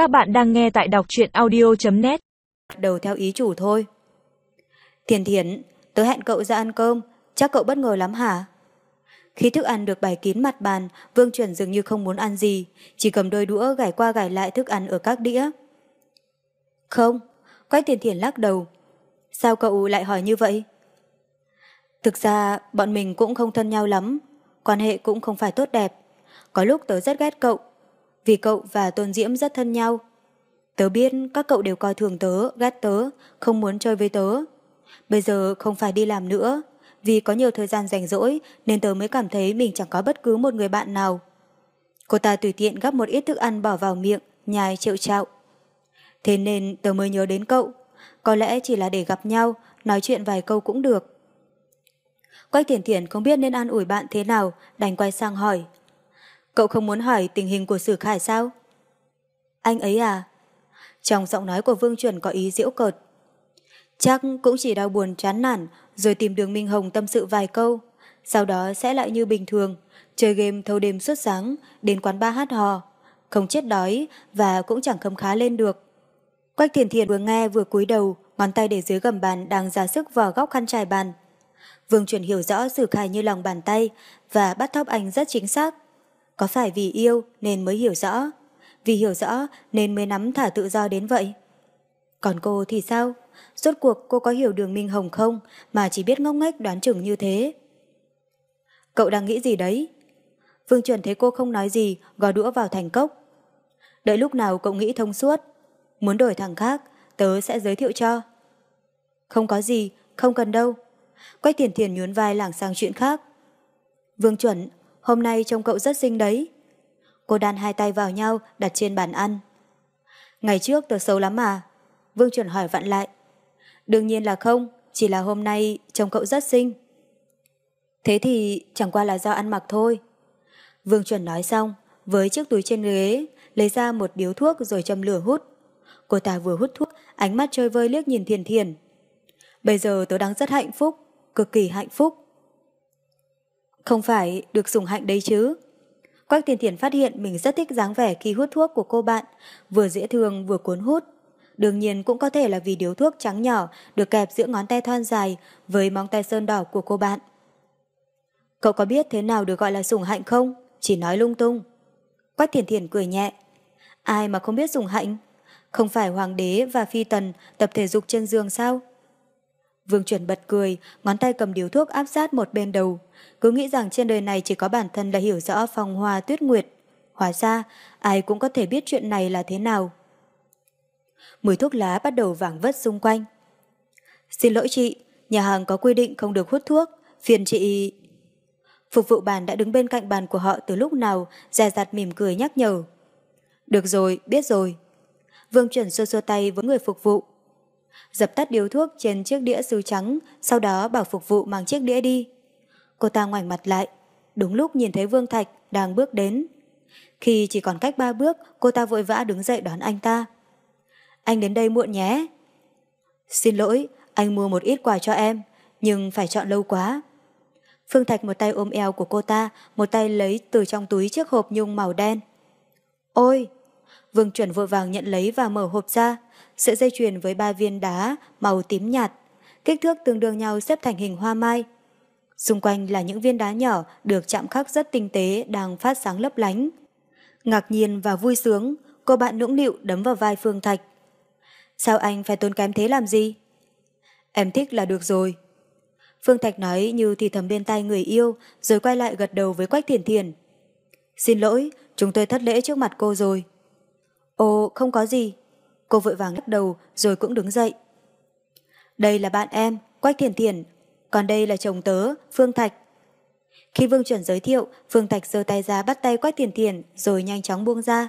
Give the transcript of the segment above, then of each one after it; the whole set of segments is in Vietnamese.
Các bạn đang nghe tại đọc truyện audio.net Đầu theo ý chủ thôi. Thiền thiền, tớ hẹn cậu ra ăn cơm, chắc cậu bất ngờ lắm hả? Khi thức ăn được bày kín mặt bàn, Vương Chuẩn dường như không muốn ăn gì, chỉ cầm đôi đũa gảy qua gảy lại thức ăn ở các đĩa. Không, Quách thiền Thiền lắc đầu. Sao cậu lại hỏi như vậy? Thực ra, bọn mình cũng không thân nhau lắm, quan hệ cũng không phải tốt đẹp. Có lúc tớ rất ghét cậu, vì cậu và Tôn Diễm rất thân nhau. Tớ biết các cậu đều coi thường tớ, ghét tớ, không muốn chơi với tớ. Bây giờ không phải đi làm nữa, vì có nhiều thời gian rảnh rỗi nên tớ mới cảm thấy mình chẳng có bất cứ một người bạn nào. Cô ta tùy tiện gắp một ít thức ăn bỏ vào miệng, nhai triệu trạo. Thế nên tớ mới nhớ đến cậu, có lẽ chỉ là để gặp nhau, nói chuyện vài câu cũng được. Quách Thiển Thiển không biết nên an ủi bạn thế nào, đành quay sang hỏi. Cậu không muốn hỏi tình hình của Sử Khải sao? Anh ấy à? Trong giọng nói của Vương Chuẩn có ý diễu cợt. Chắc cũng chỉ đau buồn chán nản rồi tìm đường Minh Hồng tâm sự vài câu. Sau đó sẽ lại như bình thường, chơi game thâu đêm suốt sáng, đến quán ba hát hò. Không chết đói và cũng chẳng khấm khá lên được. Quách Thiền Thiền vừa nghe vừa cúi đầu, ngón tay để dưới gầm bàn đang ra sức vào góc khăn trải bàn. Vương Chuẩn hiểu rõ Sử Khải như lòng bàn tay và bắt thóp anh rất chính xác. Có phải vì yêu nên mới hiểu rõ? Vì hiểu rõ nên mới nắm thả tự do đến vậy? Còn cô thì sao? Rốt cuộc cô có hiểu đường Minh Hồng không mà chỉ biết ngốc nghếch đoán chừng như thế? Cậu đang nghĩ gì đấy? Vương Chuẩn thấy cô không nói gì, gò đũa vào thành cốc. Đợi lúc nào cậu nghĩ thông suốt. Muốn đổi thằng khác, tớ sẽ giới thiệu cho. Không có gì, không cần đâu. Quách tiền thiền nhún vai lảng sang chuyện khác. Vương Chuẩn, hôm nay trông cậu rất xinh đấy. Cô đan hai tay vào nhau đặt trên bàn ăn. Ngày trước tớ xấu lắm mà. Vương Chuẩn hỏi vặn lại. Đương nhiên là không, chỉ là hôm nay trông cậu rất xinh. Thế thì chẳng qua là do ăn mặc thôi. Vương Chuẩn nói xong, với chiếc túi trên ghế, lấy ra một điếu thuốc rồi châm lửa hút. Cô ta vừa hút thuốc, ánh mắt chơi vơi liếc nhìn thiền thiền. Bây giờ tớ đang rất hạnh phúc, cực kỳ hạnh phúc. Không phải được sủng hạnh đấy chứ. Quách tiền thiền phát hiện mình rất thích dáng vẻ khi hút thuốc của cô bạn, vừa dễ thương vừa cuốn hút. Đương nhiên cũng có thể là vì điếu thuốc trắng nhỏ được kẹp giữa ngón tay thon dài với móng tay sơn đỏ của cô bạn. Cậu có biết thế nào được gọi là sủng hạnh không? Chỉ nói lung tung. Quách thiền thiền cười nhẹ. Ai mà không biết sủng hạnh? Không phải hoàng đế và phi tần tập thể dục trên giường sao? Vương chuẩn bật cười, ngón tay cầm điếu thuốc áp sát một bên đầu. Cứ nghĩ rằng trên đời này chỉ có bản thân là hiểu rõ phong hoa tuyết nguyệt. Hóa ra, ai cũng có thể biết chuyện này là thế nào. Mùi thuốc lá bắt đầu vảng vất xung quanh. Xin lỗi chị, nhà hàng có quy định không được hút thuốc, phiền chị... Phục vụ bàn đã đứng bên cạnh bàn của họ từ lúc nào, dè dặt mỉm cười nhắc nhở. Được rồi, biết rồi. Vương chuẩn xô xô tay với người phục vụ. Dập tắt điếu thuốc trên chiếc đĩa sứ trắng, sau đó bảo phục vụ mang chiếc đĩa đi. Cô ta ngoảnh mặt lại, đúng lúc nhìn thấy Vương Thạch đang bước đến. Khi chỉ còn cách ba bước, cô ta vội vã đứng dậy đón anh ta. Anh đến đây muộn nhé. Xin lỗi, anh mua một ít quà cho em, nhưng phải chọn lâu quá. Phương Thạch một tay ôm eo của cô ta, một tay lấy từ trong túi chiếc hộp nhung màu đen. Ôi! Vương chuẩn vội vàng nhận lấy và mở hộp ra, sợi dây chuyền với ba viên đá màu tím nhạt, kích thước tương đương nhau xếp thành hình hoa mai. Xung quanh là những viên đá nhỏ được chạm khắc rất tinh tế đang phát sáng lấp lánh. Ngạc nhiên và vui sướng, cô bạn nũng nịu đấm vào vai Phương Thạch. Sao anh phải tốn kém thế làm gì? Em thích là được rồi. Phương Thạch nói như thì thầm bên tai người yêu rồi quay lại gật đầu với Quách Thiền Thiền. Xin lỗi, chúng tôi thất lễ trước mặt cô rồi. Ồ, không có gì. Cô vội vàng lắc đầu rồi cũng đứng dậy. Đây là bạn em, Quách Thiền Thiền, còn đây là chồng tớ, Phương Thạch. Khi Vương Chuẩn giới thiệu, Phương Thạch giơ tay ra bắt tay Quách Thiền Thiền rồi nhanh chóng buông ra.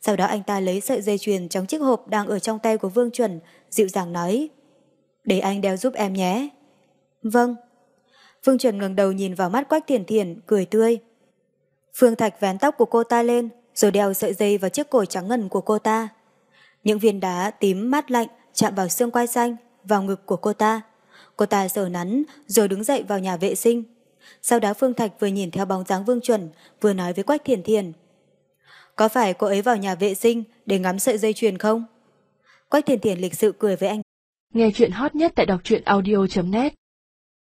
Sau đó anh ta lấy sợi dây chuyền trong chiếc hộp đang ở trong tay của Vương Chuẩn, dịu dàng nói. Để anh đeo giúp em nhé. Vâng. Vương Chuẩn ngẩng đầu nhìn vào mắt Quách Thiền Thiền, cười tươi. Phương Thạch vén tóc của cô ta lên, rồi đeo sợi dây vào chiếc cổ trắng ngần của cô ta. Những viên đá tím mát lạnh chạm vào xương quai xanh, vào ngực của cô ta. Cô ta sờ nắn rồi đứng dậy vào nhà vệ sinh. Sau đó Phương Thạch vừa nhìn theo bóng dáng Vương Chuẩn, vừa nói với Quách Thiền Thiền. Có phải cô ấy vào nhà vệ sinh để ngắm sợi dây chuyền không? Quách thiền thiền lịch sự cười với anh. Nghe chuyện hot nhất tại đọc truyện audio.net